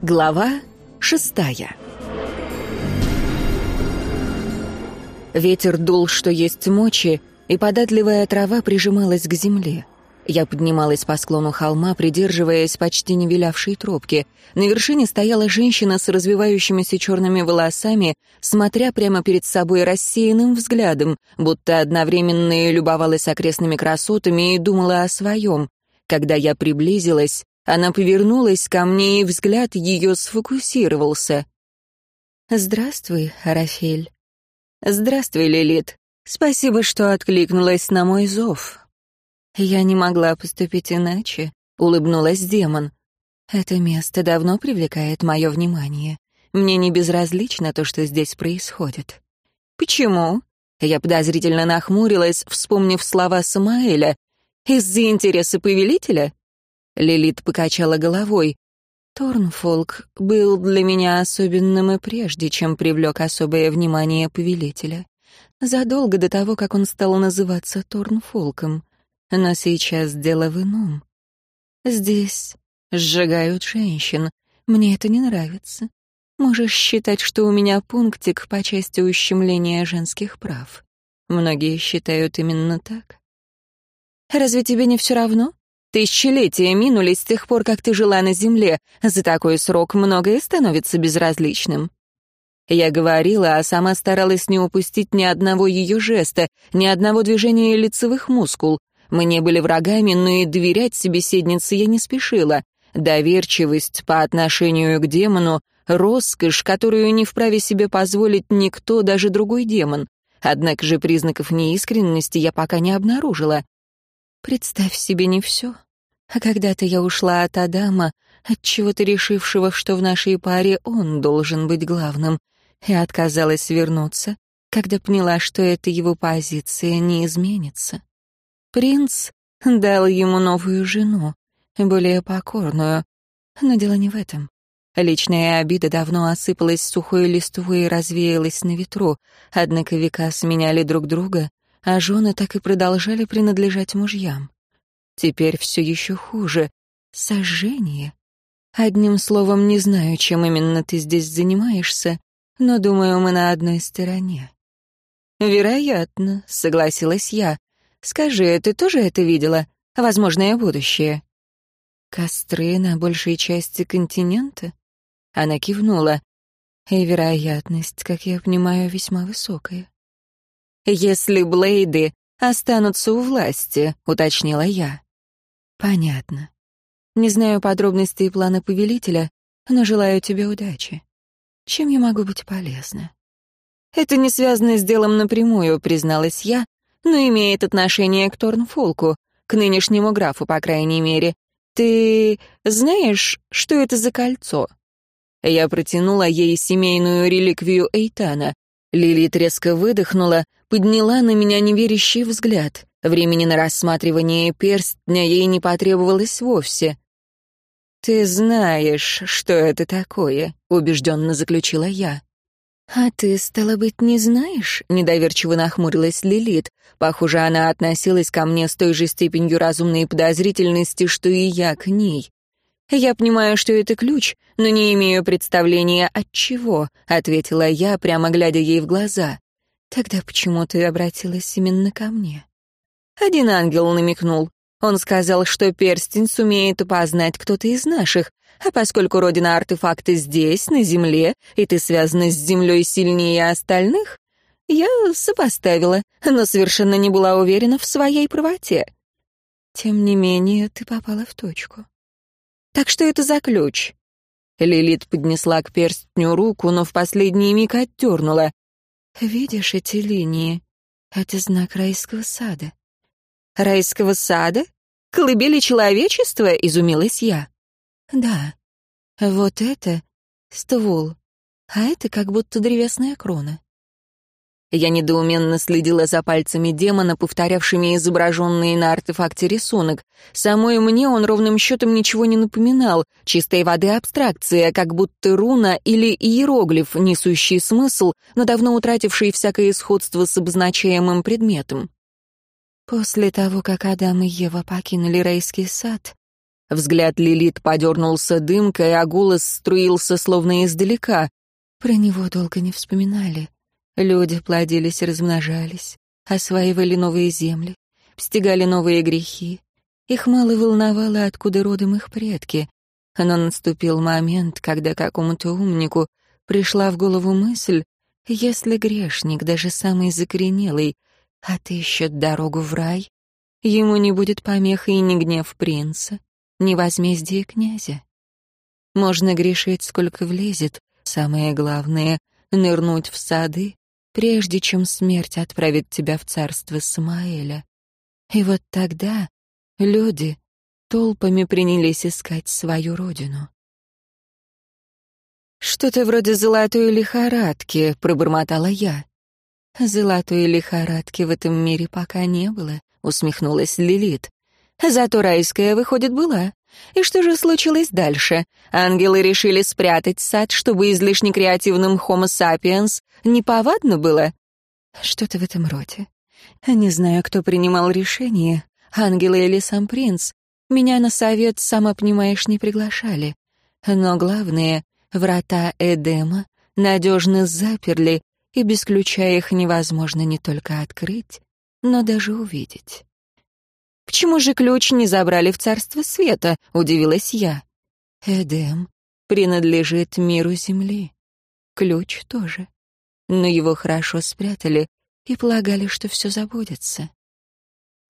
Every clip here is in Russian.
Глава шестая Ветер дул, что есть мочи, и податливая трава прижималась к земле. Я поднималась по склону холма, придерживаясь почти не вилявшей тропки. На вершине стояла женщина с развивающимися черными волосами, смотря прямо перед собой рассеянным взглядом, будто одновременно и любовалась окрестными красотами и думала о своем. Когда я приблизилась, она повернулась ко мне, и взгляд ее сфокусировался. «Здравствуй, Рафель». «Здравствуй, Лилит. Спасибо, что откликнулась на мой зов. «Я не могла поступить иначе», — улыбнулась демон. «Это место давно привлекает мое внимание. Мне не безразлично то, что здесь происходит». «Почему?» Я подозрительно нахмурилась, вспомнив слова Самаэля. «Из-за интереса повелителя?» Лилит покачала головой. Торнфолк был для меня особенным и прежде, чем привлек особое внимание повелителя. Задолго до того, как он стал называться Торнфолком. Но сейчас дело в ином. Здесь сжигают женщин. Мне это не нравится. Можешь считать, что у меня пунктик по части ущемления женских прав. Многие считают именно так. Разве тебе не все равно? Тысячелетия минули с тех пор, как ты жила на земле. За такой срок многое становится безразличным. Я говорила, а сама старалась не упустить ни одного ее жеста, ни одного движения лицевых мускул, мы не были врагами, но и доверять собеседнице я не спешила. Доверчивость по отношению к демону — роскошь, которую не вправе себе позволить никто, даже другой демон. Однако же признаков неискренности я пока не обнаружила. Представь себе не все. А когда-то я ушла от Адама, от чего-то решившего, что в нашей паре он должен быть главным, и отказалась вернуться, когда поняла, что эта его позиция не изменится. Принц дал ему новую жену, более покорную. Но дело не в этом. Личная обида давно осыпалась сухой листвой и развеялась на ветру, однако века сменяли друг друга, а жены так и продолжали принадлежать мужьям. Теперь все еще хуже. Сожжение. Одним словом, не знаю, чем именно ты здесь занимаешься, но думаю, мы на одной стороне. «Вероятно», — согласилась я, Скажи, ты тоже это видела? Возможное будущее?» «Костры на большей части континента?» Она кивнула. «И вероятность, как я понимаю, весьма высокая». «Если Блейды останутся у власти», — уточнила я. «Понятно. Не знаю подробностей плана повелителя, но желаю тебе удачи. Чем я могу быть полезна?» «Это не связано с делом напрямую», — призналась я, но имеет отношение к Торнфолку, к нынешнему графу, по крайней мере. Ты знаешь, что это за кольцо?» Я протянула ей семейную реликвию Эйтана. Лилит резко выдохнула, подняла на меня неверящий взгляд. Времени на рассматривание перстня ей не потребовалось вовсе. «Ты знаешь, что это такое», — убежденно заключила я. «А ты, стало быть, не знаешь?» — недоверчиво нахмурилась Лилит. Похоже, она относилась ко мне с той же степенью разумной подозрительности, что и я к ней. «Я понимаю, что это ключ, но не имею представления, от чего», — ответила я, прямо глядя ей в глаза. «Тогда почему ты обратилась именно ко мне?» Один ангел намекнул. Он сказал, что перстень сумеет опознать кто-то из наших, а поскольку родина артефакта здесь, на Земле, и ты связана с Землей сильнее остальных, я сопоставила, но совершенно не была уверена в своей правоте. Тем не менее, ты попала в точку. Так что это за ключ? Лилит поднесла к перстню руку, но в последний миг отдернула. Видишь эти линии? Это знак райского сада. Райского сада? Колыбели человечества? Изумилась я. Да. Вот это ствол, а это как будто древесная крона. Я недоуменно следила за пальцами демона, повторявшими изображенные на артефакте рисунок. Самой мне он ровным счетом ничего не напоминал, чистой воды абстракция, как будто руна или иероглиф, несущий смысл, но давно утративший всякое сходство с обозначаемым предметом. После того, как Адам и Ева покинули райский сад, взгляд Лилит подернулся дымкой, а голос струился словно издалека. Про него долго не вспоминали. Люди плодились и размножались, осваивали новые земли, стегали новые грехи. Их мало волновало, откуда родом их предки. Но наступил момент, когда какому-то умнику пришла в голову мысль, если грешник, даже самый закоренелый, отыщет дорогу в рай, ему не будет помехи и ни гнев принца, ни возмездие князя. Можно грешить, сколько влезет, самое главное — нырнуть в сады, прежде чем смерть отправит тебя в царство Самаэля. И вот тогда люди толпами принялись искать свою родину. «Что-то вроде золотой лихорадки», — пробормотала я. «Золотой лихорадки в этом мире пока не было», — усмехнулась Лилит. «Зато райская, выходит, была. И что же случилось дальше? Ангелы решили спрятать сад, чтобы излишне креативным Homo sapiens неповадно было?» «Что-то в этом роде. Не знаю, кто принимал решение, ангелы или сам принц. Меня на совет, сама понимаешь, не приглашали. Но главное, врата Эдема надежно заперли, и без ключа их невозможно не только открыть, но даже увидеть. «Почему же ключ не забрали в Царство Света?» — удивилась я. «Эдем принадлежит миру Земли. Ключ тоже. Но его хорошо спрятали и полагали, что все забудется».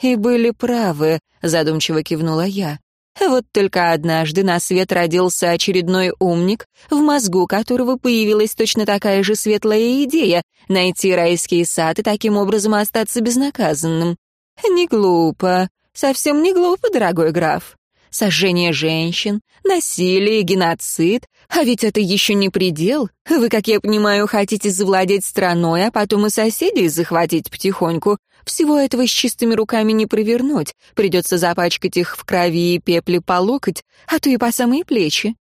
«И были правы», — задумчиво кивнула я. Вот только однажды на свет родился очередной умник, в мозгу которого появилась точно такая же светлая идея — найти райский сад и таким образом остаться безнаказанным. Не глупо, совсем не глупо, дорогой граф. Сожжение женщин, насилие, геноцид. А ведь это еще не предел. Вы, как я понимаю, хотите завладеть страной, а потом и соседей захватить потихоньку. Всего этого с чистыми руками не провернуть. Придется запачкать их в крови и пепле по локоть, а то и по самые плечи.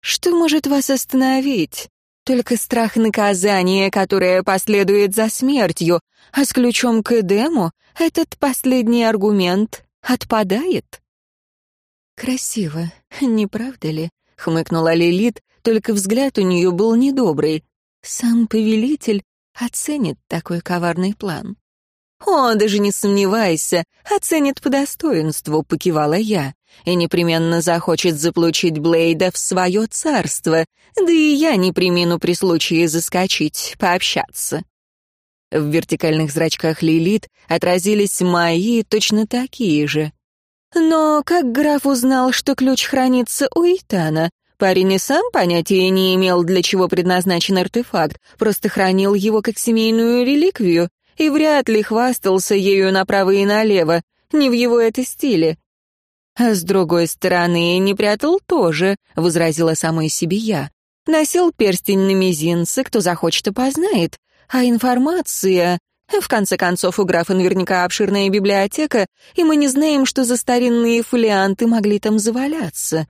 Что может вас остановить? Только страх наказания, которое последует за смертью, а с ключом к Эдему этот последний аргумент отпадает. «Красиво, не правда ли?» — хмыкнула Лилит, только взгляд у нее был недобрый. «Сам повелитель оценит такой коварный план». «О, даже не сомневайся, оценит по достоинству», — покивала я, «и непременно захочет заполучить Блейда в свое царство, да и я не примену при случае заскочить, пообщаться». В вертикальных зрачках Лилит отразились мои точно такие же. Но как граф узнал, что ключ хранится у Итана? Парень и сам понятия не имел, для чего предназначен артефакт, просто хранил его как семейную реликвию и вряд ли хвастался ею направо и налево, не в его это стиле. А с другой стороны, не прятал тоже, — возразила самой себе я. Носил перстень на мизинце, кто захочет, опознает. А информация... В конце концов, у графа наверняка обширная библиотека, и мы не знаем, что за старинные фолианты могли там заваляться.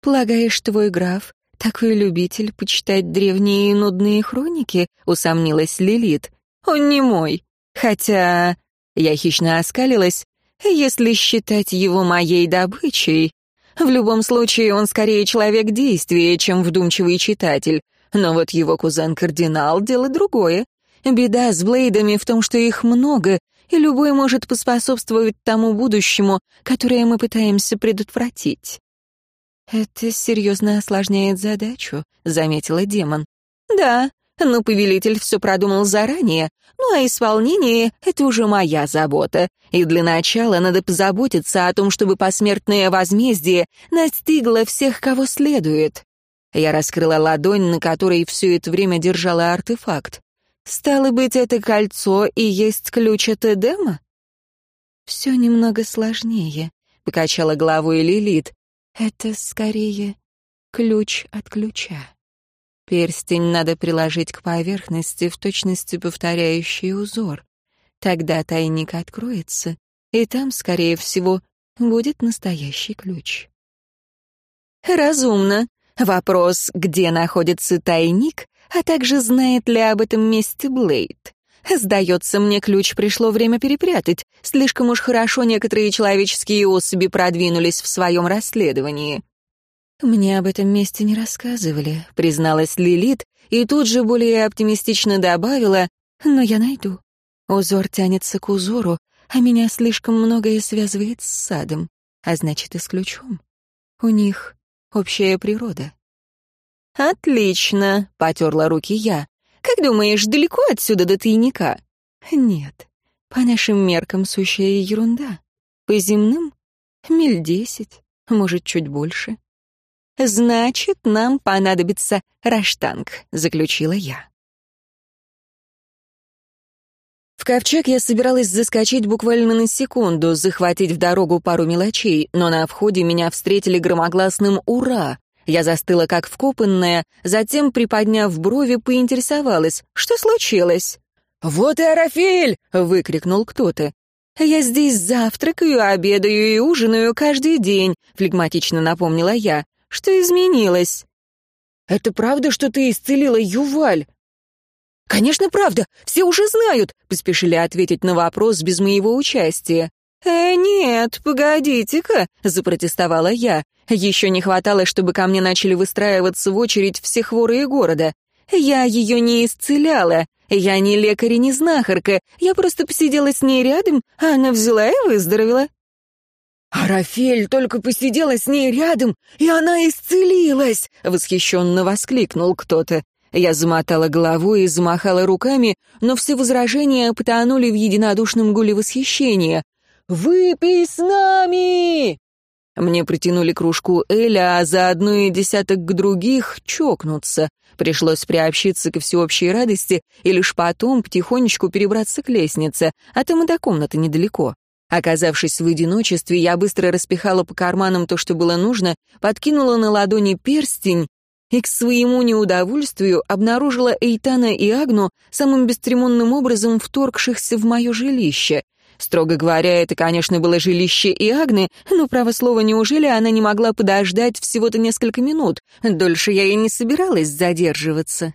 Полагаешь, твой граф такой любитель почитать древние и нудные хроники?» — усомнилась Лилит. «Он не мой. Хотя...» — я хищно оскалилась. «Если считать его моей добычей...» В любом случае, он скорее человек действия, чем вдумчивый читатель. Но вот его кузен-кардинал — дело другое. Беда с Блейдами в том, что их много, и любой может поспособствовать тому будущему, которое мы пытаемся предотвратить. «Это серьезно осложняет задачу», — заметила демон. «Да, но повелитель все продумал заранее, ну а исполнение — это уже моя забота. И для начала надо позаботиться о том, чтобы посмертное возмездие настигло всех, кого следует». Я раскрыла ладонь, на которой все это время держала артефакт. Стало быть, это кольцо и есть ключ от Эдема? Все немного сложнее, покачала головой Лилит. Это скорее ключ от ключа. Перстень надо приложить к поверхности, в точности повторяющий узор. Тогда тайник откроется, и там, скорее всего, будет настоящий ключ. Разумно. Вопрос, где находится тайник, а также знает ли об этом месте Блейд. Сдается мне, ключ пришло время перепрятать. Слишком уж хорошо некоторые человеческие особи продвинулись в своем расследовании. «Мне об этом месте не рассказывали», — призналась Лилит, и тут же более оптимистично добавила, «но я найду. Узор тянется к узору, а меня слишком многое связывает с садом, а значит и с ключом. У них общая природа». «Отлично», — потерла руки я. «Как думаешь, далеко отсюда до тайника?» «Нет, по нашим меркам сущая ерунда. По земным — миль десять, может, чуть больше». «Значит, нам понадобится раштанг», — заключила я. В ковчег я собиралась заскочить буквально на секунду, захватить в дорогу пару мелочей, но на входе меня встретили громогласным «Ура!». Я застыла как вкопанная, затем, приподняв брови, поинтересовалась, что случилось. «Вот и Арафель!» — выкрикнул кто-то. «Я здесь завтракаю, обедаю и ужинаю каждый день», — флегматично напомнила я. Что изменилось?» «Это правда, что ты исцелила Юваль?» «Конечно, правда. Все уже знают», — поспешили ответить на вопрос без моего участия. «Э, нет, погодите-ка», — запротестовала я. Еще не хватало, чтобы ко мне начали выстраиваться в очередь все хворые города. Я ее не исцеляла. Я не лекарь и не знахарка. Я просто посидела с ней рядом, а она взяла и выздоровела. «А Рафель только посидела с ней рядом, и она исцелилась!» — восхищенно воскликнул кто-то. Я замотала головой и замахала руками, но все возражения потонули в единодушном гуле восхищения. «Выпей с нами!» Мне протянули кружку Эля, а заодно и десяток других чокнуться. Пришлось приобщиться ко всеобщей радости и лишь потом потихонечку перебраться к лестнице, а там и до комнаты недалеко. Оказавшись в одиночестве, я быстро распихала по карманам то, что было нужно, подкинула на ладони перстень и к своему неудовольствию обнаружила Эйтана и Агну самым бесцеремонным образом вторгшихся в мое жилище. Строго говоря, это, конечно, было жилище и Агны, но, право слово, неужели она не могла подождать всего-то несколько минут? Дольше я и не собиралась задерживаться.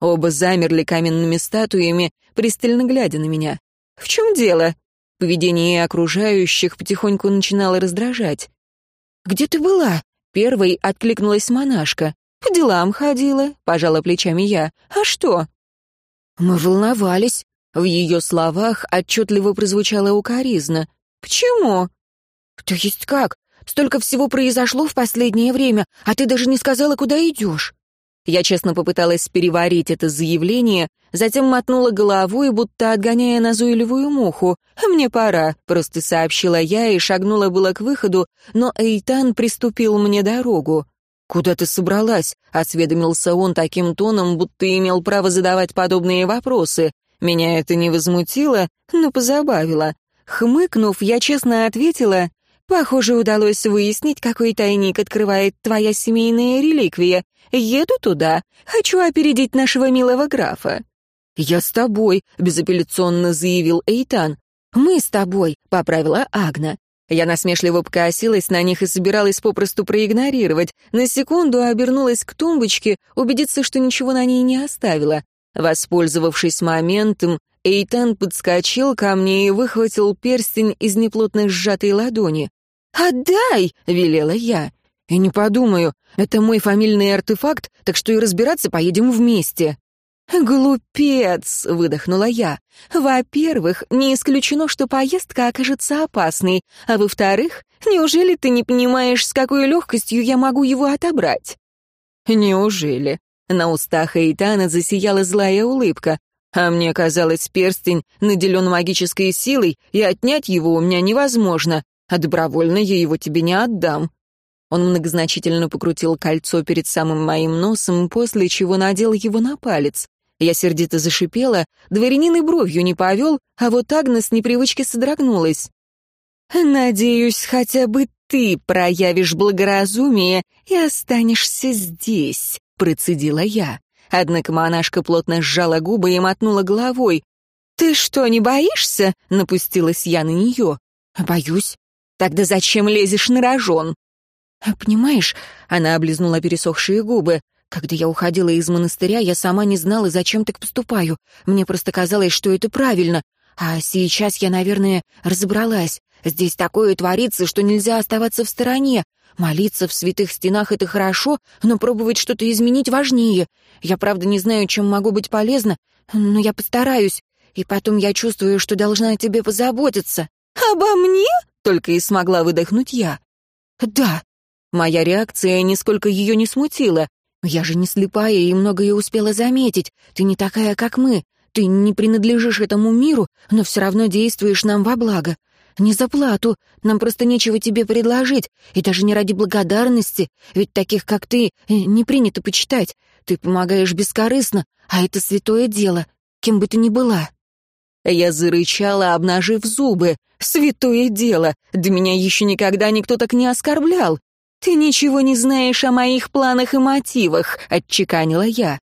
Оба замерли каменными статуями, пристально глядя на меня. «В чем дело?» Поведение окружающих потихоньку начинало раздражать. «Где ты была?» — первой откликнулась монашка. «По делам ходила», — пожала плечами я. «А что?» «Мы волновались». В ее словах отчетливо прозвучала укоризна. «Почему?» «То есть как? Столько всего произошло в последнее время, а ты даже не сказала, куда идешь». Я честно попыталась переварить это заявление, затем мотнула головой, будто отгоняя назойливую муху. «Мне пора», — просто сообщила я и шагнула было к выходу, но Эйтан приступил мне дорогу. «Куда ты собралась?» — осведомился он таким тоном, будто имел право задавать подобные вопросы. Меня это не возмутило, но позабавило. Хмыкнув, я честно ответила, «Похоже, удалось выяснить, какой тайник открывает твоя семейная реликвия. Еду туда. Хочу опередить нашего милого графа». «Я с тобой», — безапелляционно заявил Эйтан. «Мы с тобой», — поправила Агна. Я насмешливо покосилась на них и собиралась попросту проигнорировать. На секунду обернулась к тумбочке, убедиться, что ничего на ней не оставила. Воспользовавшись моментом, Эйтан подскочил ко мне и выхватил перстень из неплотно сжатой ладони. «Отдай!» — велела я. «И не подумаю, это мой фамильный артефакт, так что и разбираться поедем вместе». «Глупец!» — выдохнула я. «Во-первых, не исключено, что поездка окажется опасной, а во-вторых, неужели ты не понимаешь, с какой легкостью я могу его отобрать?» «Неужели?» На устах Эйтана засияла злая улыбка. А мне казалось, перстень наделен магической силой, и отнять его у меня невозможно, а добровольно я его тебе не отдам. Он многозначительно покрутил кольцо перед самым моим носом, после чего надел его на палец. Я сердито зашипела, дворянин и бровью не повел, а вот Агнес непривычки содрогнулась. «Надеюсь, хотя бы ты проявишь благоразумие и останешься здесь», — процедила я. Однако монашка плотно сжала губы и мотнула головой. «Ты что, не боишься?» — напустилась я на нее. «Боюсь. Тогда зачем лезешь на рожон?» «Понимаешь», — она облизнула пересохшие губы, Когда я уходила из монастыря, я сама не знала, зачем так поступаю. Мне просто казалось, что это правильно. А сейчас я, наверное, разобралась. Здесь такое творится, что нельзя оставаться в стороне. Молиться в святых стенах — это хорошо, но пробовать что-то изменить важнее. Я, правда, не знаю, чем могу быть полезна, но я постараюсь. И потом я чувствую, что должна о тебе позаботиться. «Обо мне?» — только и смогла выдохнуть я. «Да». Моя реакция нисколько ее не смутила. «Я же не слепая и многое успела заметить. Ты не такая, как мы. Ты не принадлежишь этому миру, но все равно действуешь нам во благо. Не за плату, нам просто нечего тебе предложить, и даже не ради благодарности, ведь таких, как ты, э, не принято почитать. Ты помогаешь бескорыстно, а это святое дело, кем бы ты ни была». Я зарычала, обнажив зубы. «Святое дело! Да меня еще никогда никто так не оскорблял!» «Ты ничего не знаешь о моих планах и мотивах», — отчеканила я.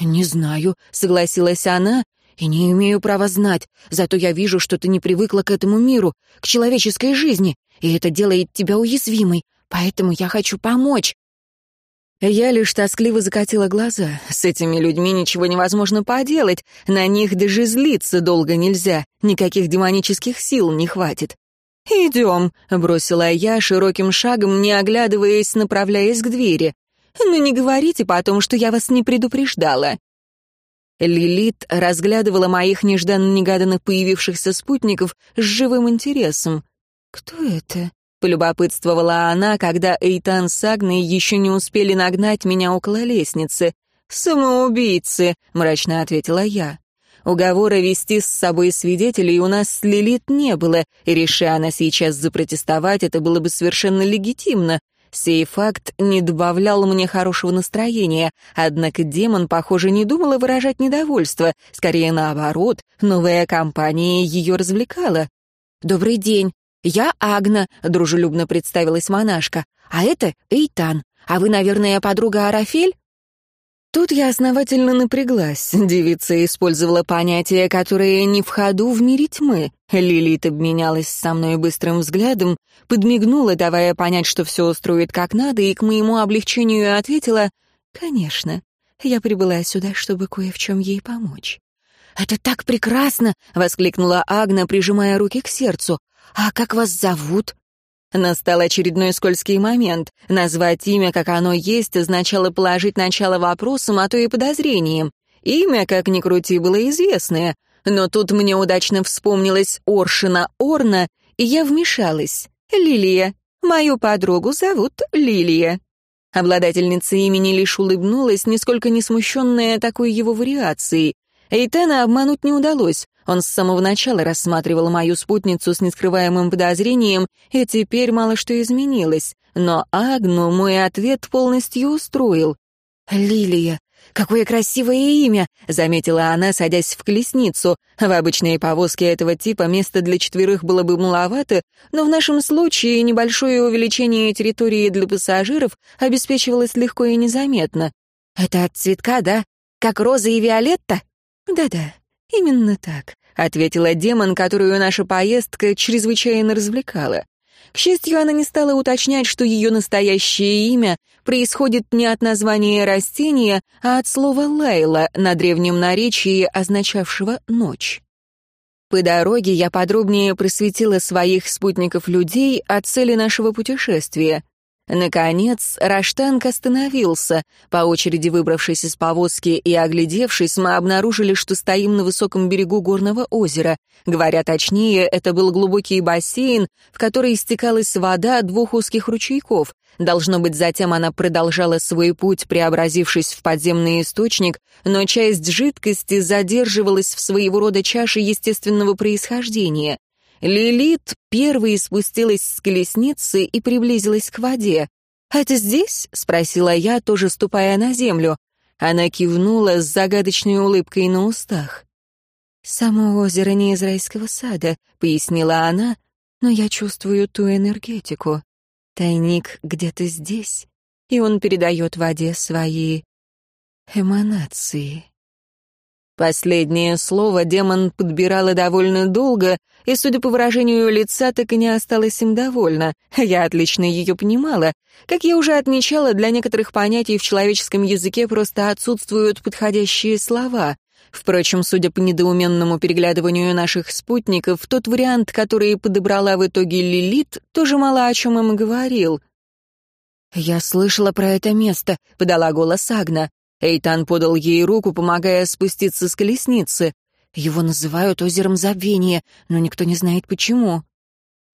«Не знаю», — согласилась она, — «и не имею права знать. Зато я вижу, что ты не привыкла к этому миру, к человеческой жизни, и это делает тебя уязвимой, поэтому я хочу помочь». Я лишь тоскливо закатила глаза. С этими людьми ничего невозможно поделать, на них даже злиться долго нельзя, никаких демонических сил не хватит. «Идем», — бросила я широким шагом, не оглядываясь, направляясь к двери. «Но не говорите потом, что я вас не предупреждала». Лилит разглядывала моих нежданно-негаданно появившихся спутников с живым интересом. «Кто это?» — полюбопытствовала она, когда Эйтан с Агной еще не успели нагнать меня около лестницы. «Самоубийцы», — мрачно ответила я. Уговора вести с собой свидетелей у нас с Лилит не было, и реши она сейчас запротестовать, это было бы совершенно легитимно. Сей факт не добавлял мне хорошего настроения, однако демон, похоже, не думала выражать недовольство, скорее наоборот, новая компания ее развлекала. «Добрый день, я Агна», — дружелюбно представилась монашка, «а это Эйтан. А вы, наверное, подруга Арафель?» Тут я основательно напряглась. Девица использовала понятия, которые не в ходу в мире тьмы. Лилит обменялась со мной быстрым взглядом, подмигнула, давая понять, что все устроит как надо, и к моему облегчению ответила «Конечно, я прибыла сюда, чтобы кое в чем ей помочь». «Это так прекрасно!» — воскликнула Агна, прижимая руки к сердцу. «А как вас зовут?» Настал очередной скользкий момент. Назвать имя, как оно есть, означало положить начало вопросам, а то и подозрениям. Имя, как ни крути, было известное. Но тут мне удачно вспомнилась Оршина Орна, и я вмешалась. «Лилия. Мою подругу зовут Лилия». Обладательница имени лишь улыбнулась, нисколько не смущенная такой его вариацией. Эйтена обмануть не удалось. Он с самого начала рассматривал мою спутницу с нескрываемым подозрением, и теперь мало что изменилось. Но Агну мой ответ полностью устроил. «Лилия, какое красивое имя!» — заметила она, садясь в колесницу. В обычной повозке этого типа места для четверых было бы маловато, но в нашем случае небольшое увеличение территории для пассажиров обеспечивалось легко и незаметно. «Это от цветка, да? Как роза и виолетта?» «Да-да, именно так», — ответила демон, которую наша поездка чрезвычайно развлекала. К счастью, она не стала уточнять, что ее настоящее имя происходит не от названия растения, а от слова «лайла» на древнем наречии, означавшего «ночь». По дороге я подробнее просветила своих спутников-людей о цели нашего путешествия. Наконец, Раштанг остановился. По очереди выбравшись из повозки и оглядевшись, мы обнаружили, что стоим на высоком берегу горного озера. Говоря точнее, это был глубокий бассейн, в который истекалась вода двух узких ручейков. Должно быть, затем она продолжала свой путь, преобразившись в подземный источник, но часть жидкости задерживалась в своего рода чаше естественного происхождения. Лилит первой спустилась с колесницы и приблизилась к воде. «Это здесь?» — спросила я, тоже ступая на землю. Она кивнула с загадочной улыбкой на устах. «Само озеро не из райского сада», — пояснила она, «но я чувствую ту энергетику. Тайник где-то здесь, и он передает воде свои эманации». Последнее слово демон подбирала довольно долго, и, судя по выражению лица, так и не осталась им довольна. Я отлично ее понимала. Как я уже отмечала, для некоторых понятий в человеческом языке просто отсутствуют подходящие слова. Впрочем, судя по недоуменному переглядыванию наших спутников, тот вариант, который подобрала в итоге Лилит, тоже мало о чем им говорил. «Я слышала про это место», — подала голос Агна. Эйтан подал ей руку, помогая спуститься с колесницы. Его называют озером забвения, но никто не знает почему.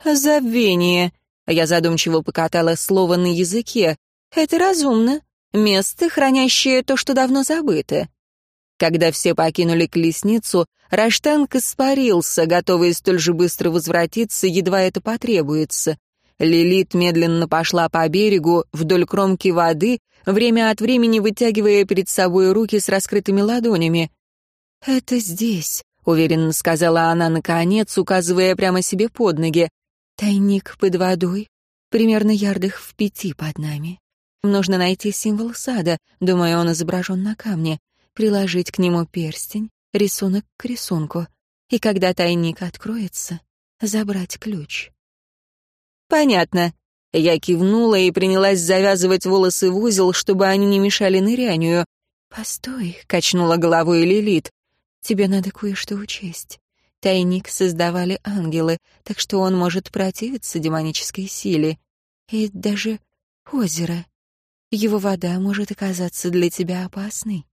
«Забвение», — я задумчиво покатала слово на языке. «Это разумно. Место, хранящее то, что давно забыто». Когда все покинули колесницу, Раштанг испарился, готовый столь же быстро возвратиться, едва это потребуется. Лилит медленно пошла по берегу, вдоль кромки воды, время от времени вытягивая перед собой руки с раскрытыми ладонями. «Это здесь», — уверенно сказала она наконец, указывая прямо себе под ноги. «Тайник под водой, примерно ярдах в пяти под нами. Нужно найти символ сада, думаю, он изображен на камне, приложить к нему перстень, рисунок к рисунку, и когда тайник откроется, забрать ключ». «Понятно». Я кивнула и принялась завязывать волосы в узел, чтобы они не мешали нырянию. «Постой», — качнула головой Лилит. «Тебе надо кое-что учесть. Тайник создавали ангелы, так что он может противиться демонической силе. И даже озеро. Его вода может оказаться для тебя опасной».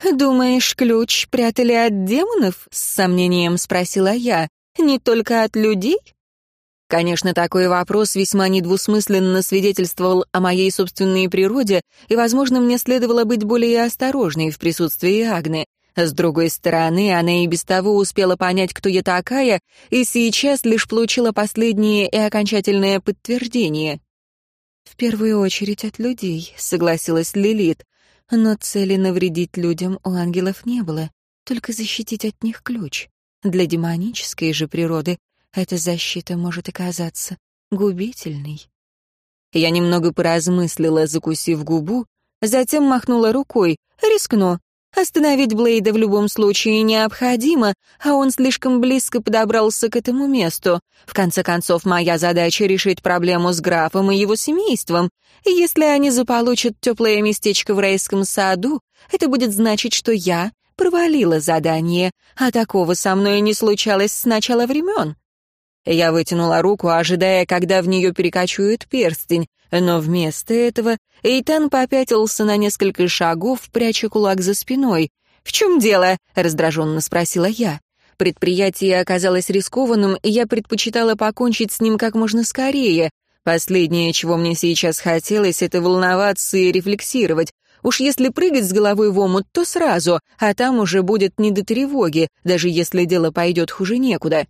«Думаешь, ключ прятали от демонов?» — с сомнением спросила я. «Не только от людей?» Конечно, такой вопрос весьма недвусмысленно свидетельствовал о моей собственной природе, и, возможно, мне следовало быть более осторожной в присутствии Агны. С другой стороны, она и без того успела понять, кто я такая, и сейчас лишь получила последнее и окончательное подтверждение. «В первую очередь от людей», — согласилась Лилит. «Но цели навредить людям у ангелов не было, только защитить от них ключ. Для демонической же природы эта защита может оказаться губительной. Я немного поразмыслила, закусив губу, затем махнула рукой. Рискну. Остановить Блейда в любом случае необходимо, а он слишком близко подобрался к этому месту. В конце концов, моя задача — решить проблему с графом и его семейством. Если они заполучат теплое местечко в райском саду, это будет значить, что я провалила задание, а такого со мной не случалось с начала времен. Я вытянула руку, ожидая, когда в нее перекочует перстень, но вместо этого Эйтан попятился на несколько шагов, пряча кулак за спиной. «В чем дело?» — раздраженно спросила я. Предприятие оказалось рискованным, и я предпочитала покончить с ним как можно скорее. Последнее, чего мне сейчас хотелось, это волноваться и рефлексировать. Уж если прыгать с головой в омут, то сразу, а там уже будет не до тревоги, даже если дело пойдет хуже некуда.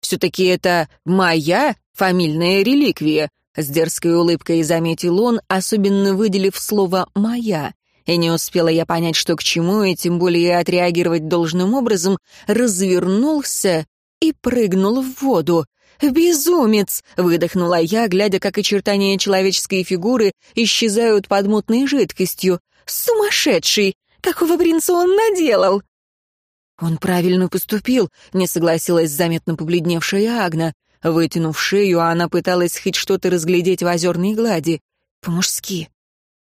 Все-таки это моя фамильная реликвия», — с дерзкой улыбкой заметил он, особенно выделив слово «моя». И не успела я понять, что к чему, и тем более отреагировать должным образом, развернулся и прыгнул в воду. «Безумец!» — выдохнула я, глядя, как очертания человеческой фигуры исчезают под мутной жидкостью. «Сумасшедший! Какого принца он наделал?» «Он правильно поступил», — не согласилась заметно побледневшая Агна. Вытянув шею, она пыталась хоть что-то разглядеть в озерной глади. По-мужски.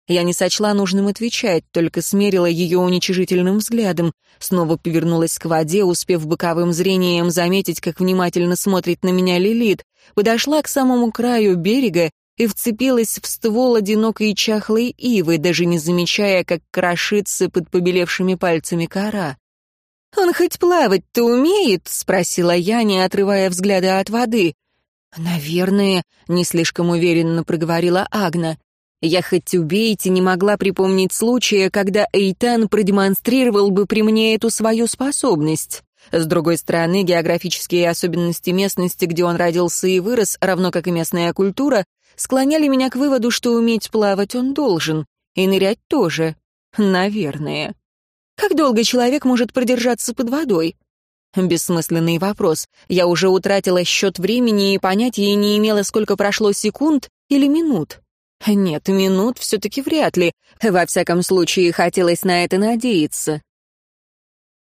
Я не сочла нужным отвечать, только смерила ее уничижительным взглядом. Снова повернулась к воде, успев боковым зрением заметить, как внимательно смотрит на меня Лилит. Подошла к самому краю берега и вцепилась в ствол одинокой чахлой ивы, даже не замечая, как крошится под побелевшими пальцами кора. «Он хоть плавать-то умеет?» — спросила я, не отрывая взгляда от воды. «Наверное», — не слишком уверенно проговорила Агна. «Я хоть убейте не могла припомнить случая, когда Эйтан продемонстрировал бы при мне эту свою способность». С другой стороны, географические особенности местности, где он родился и вырос, равно как и местная культура, склоняли меня к выводу, что уметь плавать он должен. И нырять тоже. Наверное. Как долго человек может продержаться под водой? Бессмысленный вопрос. Я уже утратила счет времени и понятия не имела, сколько прошло секунд или минут. Нет, минут все-таки вряд ли. Во всяком случае, хотелось на это надеяться.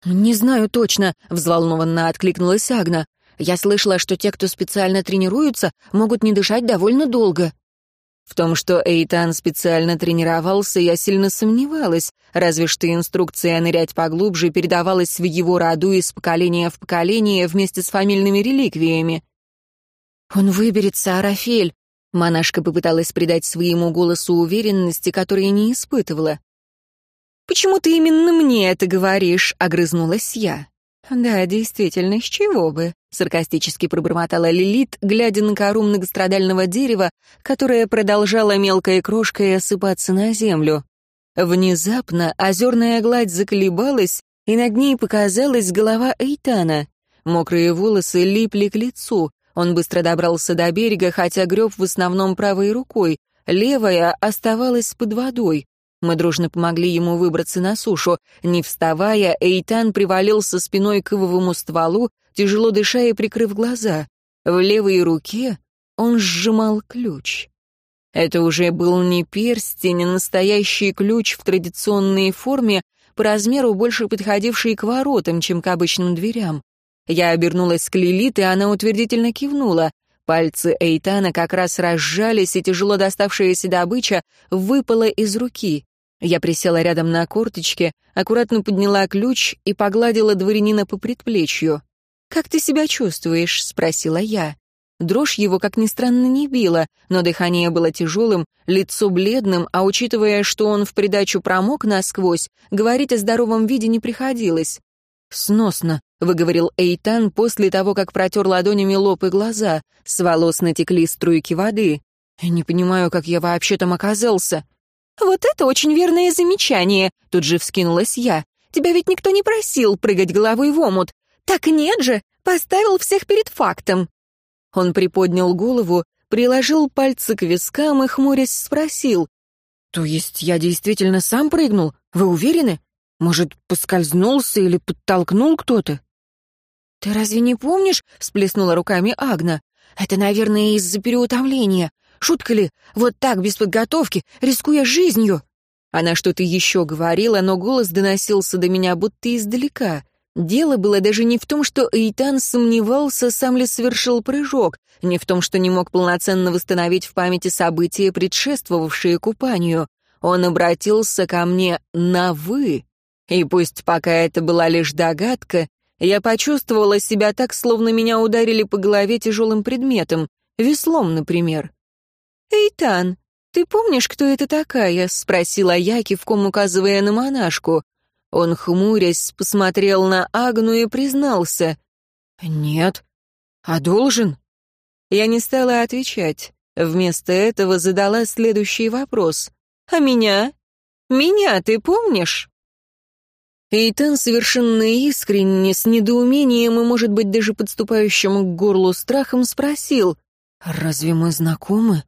«Не знаю точно», — взволнованно откликнулась Агна. «Я слышала, что те, кто специально тренируются, могут не дышать довольно долго». В том, что Эйтан специально тренировался, я сильно сомневалась, разве что инструкция нырять поглубже передавалась в его роду из поколения в поколение вместе с фамильными реликвиями. «Он выберется, Арафель!» Монашка попыталась придать своему голосу уверенности, которой не испытывала. «Почему ты именно мне это говоришь?» — огрызнулась я. «Да, действительно, с чего бы?» — саркастически пробормотала Лилит, глядя на кору многострадального дерева, которое продолжало мелкой крошкой осыпаться на землю. Внезапно озерная гладь заколебалась, и над ней показалась голова Эйтана. Мокрые волосы липли к лицу. Он быстро добрался до берега, хотя греб в основном правой рукой. Левая оставалась под водой. Мы дружно помогли ему выбраться на сушу. Не вставая, Эйтан привалился спиной к ивовому стволу, тяжело дыша и прикрыв глаза. В левой руке он сжимал ключ. Это уже был не перстень, а настоящий ключ в традиционной форме, по размеру больше подходивший к воротам, чем к обычным дверям. Я обернулась к Лилит, и она утвердительно кивнула. Пальцы Эйтана как раз разжались, и тяжело доставшаяся добыча выпала из руки. Я присела рядом на корточке, аккуратно подняла ключ и погладила дворянина по предплечью. «Как ты себя чувствуешь?» — спросила я. Дрожь его, как ни странно, не била, но дыхание было тяжелым, лицо бледным, а учитывая, что он в придачу промок насквозь, говорить о здоровом виде не приходилось. «Сносно», — выговорил Эйтан после того, как протер ладонями лоб и глаза. С волос натекли струйки воды. «Не понимаю, как я вообще там оказался». «Вот это очень верное замечание», — тут же вскинулась я. «Тебя ведь никто не просил прыгать головой в омут. Так нет же, поставил всех перед фактом». Он приподнял голову, приложил пальцы к вискам и, хмурясь, спросил. «То есть я действительно сам прыгнул? Вы уверены? Может, поскользнулся или подтолкнул кто-то?» «Ты разве не помнишь?» — всплеснула руками Агна. «Это, наверное, из-за переутомления. Шутка ли? Вот так, без подготовки, рискуя жизнью!» Она что-то еще говорила, но голос доносился до меня будто издалека. Дело было даже не в том, что Эйтан сомневался, сам ли совершил прыжок, не в том, что не мог полноценно восстановить в памяти события, предшествовавшие купанию. Он обратился ко мне на «вы». И пусть пока это была лишь догадка, я почувствовала себя так, словно меня ударили по голове тяжелым предметом, веслом, например. «Эйтан, ты помнишь, кто это такая?» — спросила я, кивком указывая на монашку. Он, хмурясь, посмотрел на Агну и признался. «Нет. А должен?» Я не стала отвечать. Вместо этого задала следующий вопрос. «А меня? Меня ты помнишь?» Эйтан совершенно искренне, с недоумением и, может быть, даже подступающим к горлу страхом спросил. «Разве мы знакомы?»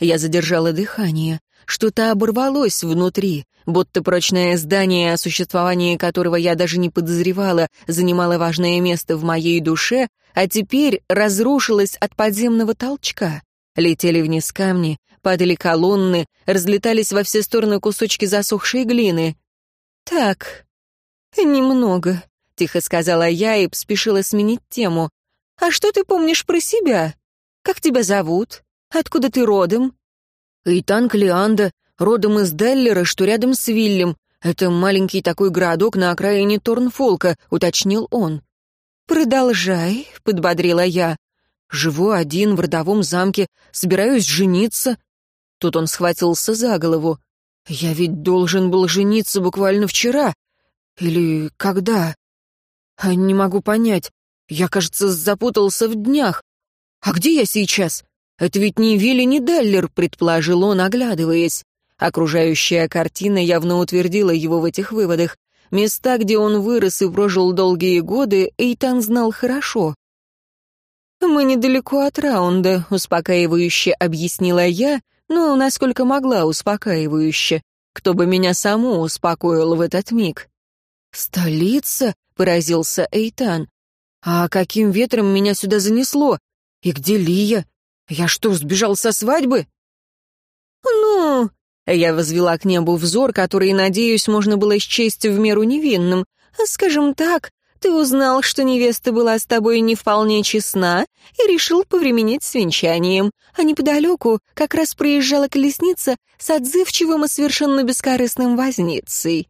Я задержала дыхание. Что-то оборвалось внутри, будто прочное здание, о существовании которого я даже не подозревала, занимало важное место в моей душе, а теперь разрушилось от подземного толчка. Летели вниз камни, падали колонны, разлетались во все стороны кусочки засохшей глины. «Так, немного», — тихо сказала я и спешила сменить тему. «А что ты помнишь про себя? Как тебя зовут? Откуда ты родом?» «Эйтан Клеанда, родом из Деллера, что рядом с Виллем. Это маленький такой городок на окраине Торнфолка», — уточнил он. «Продолжай», — подбодрила я. «Живу один в родовом замке, собираюсь жениться». Тут он схватился за голову. «Я ведь должен был жениться буквально вчера. Или когда? А не могу понять. Я, кажется, запутался в днях. А где я сейчас? «Это ведь не Вилли, не Деллер», — предположил он, оглядываясь. Окружающая картина явно утвердила его в этих выводах. Места, где он вырос и прожил долгие годы, Эйтан знал хорошо. «Мы недалеко от раунда», — успокаивающе объяснила я, ну, насколько могла успокаивающе. Кто бы меня саму успокоил в этот миг. «Столица?» — поразился Эйтан. «А каким ветром меня сюда занесло? И где Лия? «Я что, сбежал со свадьбы?» «Ну...» — я возвела к небу взор, который, надеюсь, можно было счесть в меру невинным. Скажем так, ты узнал, что невеста была с тобой не вполне честна и решил повременить с венчанием, а неподалеку как раз проезжала колесница с отзывчивым и совершенно бескорыстным возницей.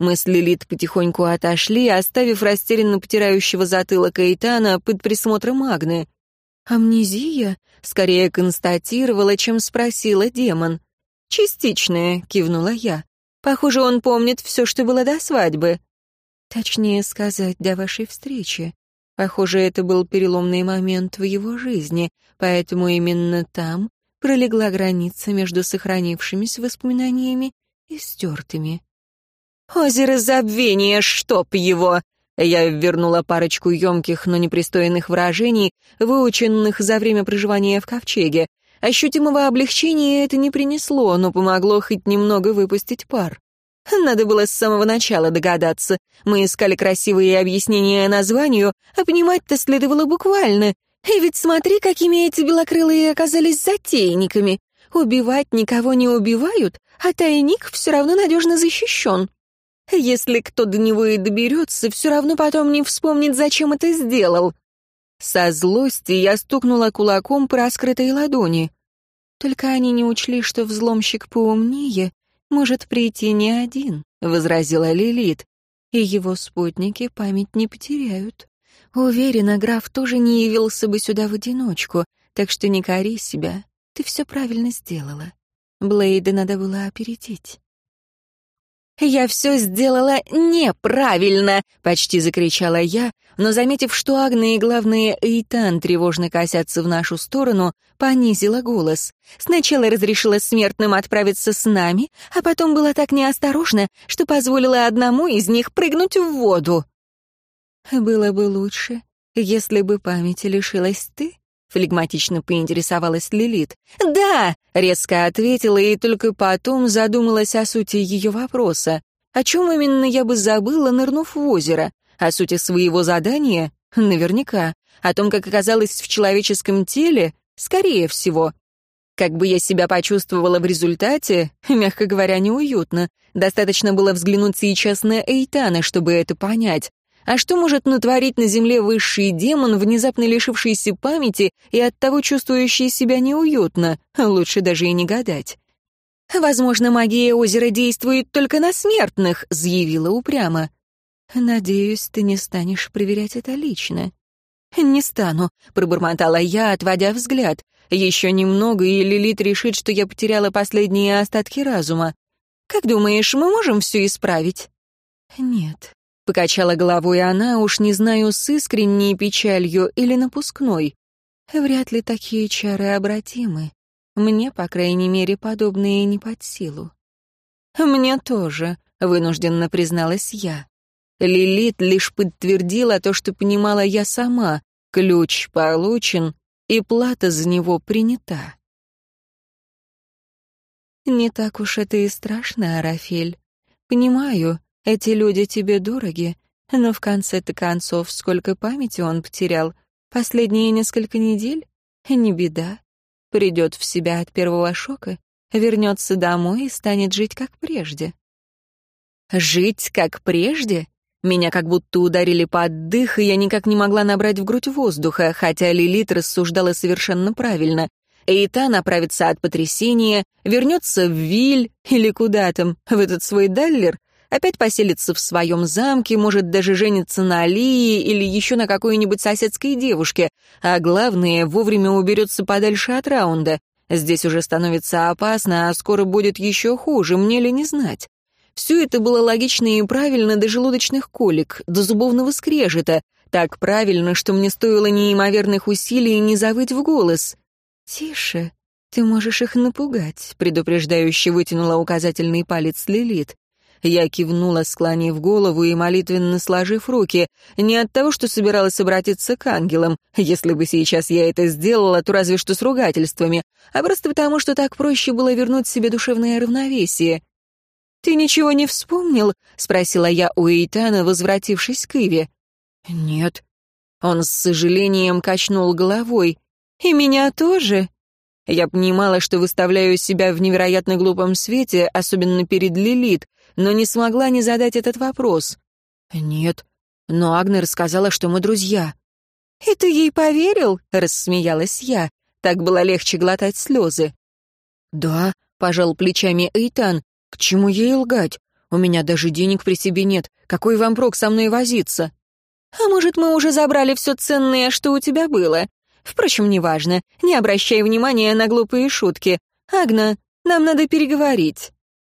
Мы с Лилит потихоньку отошли, оставив растерянно потирающего затылок Эйтана под присмотром Агны. «Амнезия?» — скорее констатировала, чем спросила демон. «Частичная», — кивнула я. «Похоже, он помнит все, что было до свадьбы». Точнее сказать, до вашей встречи. Похоже, это был переломный момент в его жизни, поэтому именно там пролегла граница между сохранившимися воспоминаниями и стертыми. «Озеро забвения, чтоб его!» Я вернула парочку емких, но непристойных выражений, выученных за время проживания в ковчеге. Ощутимого облегчения это не принесло, но помогло хоть немного выпустить пар. Надо было с самого начала догадаться. Мы искали красивые объяснения названию, а понимать-то следовало буквально. И ведь смотри, какими эти белокрылые оказались затейниками. Убивать никого не убивают, а тайник все равно надежно защищен. Если кто до него и доберется, все равно потом не вспомнит, зачем это сделал. Со злости я стукнула кулаком по раскрытой ладони. Только они не учли, что взломщик поумнее может прийти не один», — возразила Лилит. «И его спутники память не потеряют. Уверена, граф тоже не явился бы сюда в одиночку, так что не кори себя. Ты все правильно сделала. Блейда надо было опередить». «Я все сделала неправильно!» — почти закричала я, но, заметив, что Агна и, главное, Эйтан тревожно косятся в нашу сторону, понизила голос. Сначала разрешила смертным отправиться с нами, а потом была так неосторожна, что позволила одному из них прыгнуть в воду. «Было бы лучше, если бы памяти лишилась ты», флегматично поинтересовалась Лилит. «Да!» — резко ответила и только потом задумалась о сути ее вопроса. О чем именно я бы забыла, нырнув в озеро? О сути своего задания? Наверняка. О том, как оказалось в человеческом теле? Скорее всего. Как бы я себя почувствовала в результате, мягко говоря, неуютно. Достаточно было взглянуть сейчас на Эйтана, чтобы это понять. А что может натворить на земле высший демон, внезапно лишившийся памяти и оттого чувствующий себя неуютно? Лучше даже и не гадать. «Возможно, магия озера действует только на смертных», — заявила упрямо. «Надеюсь, ты не станешь проверять это лично». «Не стану», — пробормотала я, отводя взгляд. «Еще немного, и Лилит решит, что я потеряла последние остатки разума. Как думаешь, мы можем все исправить?» «Нет», Покачала головой она, уж не знаю, с искренней печалью или напускной. Вряд ли такие чары обратимы. Мне, по крайней мере, подобные не под силу. «Мне тоже», — вынужденно призналась я. Лилит лишь подтвердила то, что понимала я сама. Ключ получен, и плата за него принята. «Не так уж это и страшно, Арафель. Понимаю, эти люди тебе дороги, но в конце-то концов сколько памяти он потерял? Последние несколько недель? Не беда. Придет в себя от первого шока, вернется домой и станет жить как прежде. Жить как прежде? Меня как будто ударили под дых, и я никак не могла набрать в грудь воздуха, хотя Лилит рассуждала совершенно правильно. Эйта направится от потрясения, вернется в Виль или куда там, в этот свой Даллер, опять поселится в своем замке, может даже жениться на Алии или еще на какой-нибудь соседской девушке, а главное, вовремя уберется подальше от раунда. Здесь уже становится опасно, а скоро будет еще хуже, мне ли не знать. Все это было логично и правильно до желудочных колик, до зубовного скрежета, так правильно, что мне стоило неимоверных усилий не завыть в голос. «Тише, ты можешь их напугать», — предупреждающе вытянула указательный палец Лилит. Я кивнула, склонив голову и молитвенно сложив руки, не от того, что собиралась обратиться к ангелам, если бы сейчас я это сделала, то разве что с ругательствами, а просто потому, что так проще было вернуть себе душевное равновесие. «Ты ничего не вспомнил?» — спросила я у Эйтана, возвратившись к Иве. «Нет». Он с сожалением качнул головой. «И меня тоже?» Я понимала, что выставляю себя в невероятно глупом свете, особенно перед Лилит, но не смогла не задать этот вопрос. «Нет, но Агнер сказала, что мы друзья». «И ты ей поверил?» — рассмеялась я. Так было легче глотать слезы. «Да», — пожал плечами Эйтан, — «к чему ей лгать? У меня даже денег при себе нет. Какой вам прок со мной возиться?» «А может, мы уже забрали все ценное, что у тебя было? Впрочем, неважно. Не обращай внимания на глупые шутки. Агна, нам надо переговорить».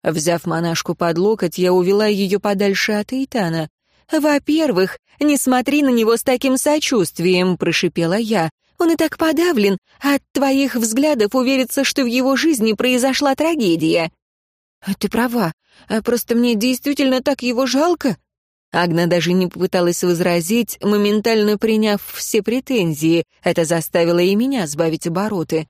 Взяв монашку под локоть, я увела ее подальше от Эйтана. «Во-первых, не смотри на него с таким сочувствием», — прошипела я. «Он и так подавлен, а от твоих взглядов уверится, что в его жизни произошла трагедия». «Ты права, а просто мне действительно так его жалко». Агна даже не попыталась возразить, моментально приняв все претензии. Это заставило и меня сбавить обороты.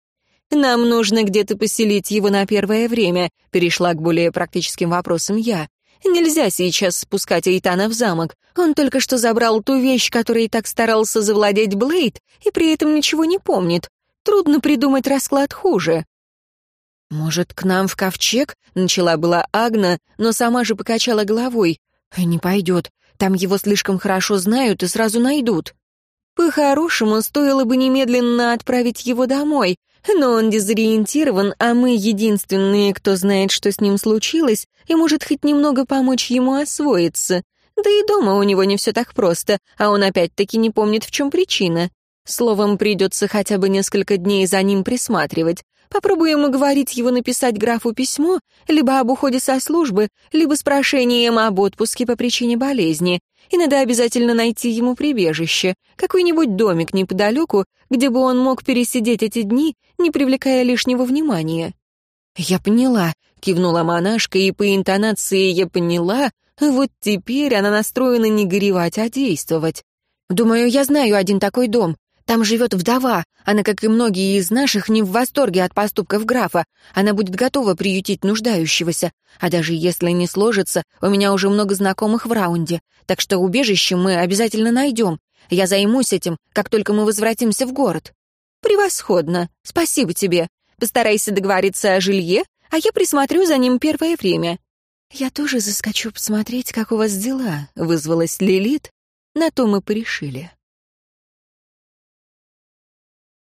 «Нам нужно где-то поселить его на первое время», — перешла к более практическим вопросам я. Нельзя сейчас спускать Эйтана в замок. Он только что забрал ту вещь, которой так старался завладеть Блейд, и при этом ничего не помнит. Трудно придумать расклад хуже. «Может, к нам в ковчег?» — начала была Агна, но сама же покачала головой. «Не пойдет. Там его слишком хорошо знают и сразу найдут». «По-хорошему, стоило бы немедленно отправить его домой, но он дезориентирован, а мы единственные, кто знает, что с ним случилось, и может хоть немного помочь ему освоиться. Да и дома у него не все так просто, а он опять-таки не помнит, в чем причина. Словом, придется хотя бы несколько дней за ним присматривать. Попробуем уговорить его написать графу письмо, либо об уходе со службы, либо с прошением об отпуске по причине болезни. И надо обязательно найти ему прибежище, какой-нибудь домик неподалеку, где бы он мог пересидеть эти дни, не привлекая лишнего внимания. «Я поняла», — кивнула монашка, и по интонации я поняла, вот теперь она настроена не горевать, а действовать. «Думаю, я знаю один такой дом. Там живет вдова. Она, как и многие из наших, не в восторге от поступков графа. Она будет готова приютить нуждающегося. А даже если не сложится, у меня уже много знакомых в раунде. Так что убежище мы обязательно найдем. Я займусь этим, как только мы возвратимся в город». «Превосходно. Спасибо тебе. Постарайся договориться о жилье, а я присмотрю за ним первое время». «Я тоже заскочу посмотреть, как у вас дела», — вызвалась Лилит. На то мы порешили.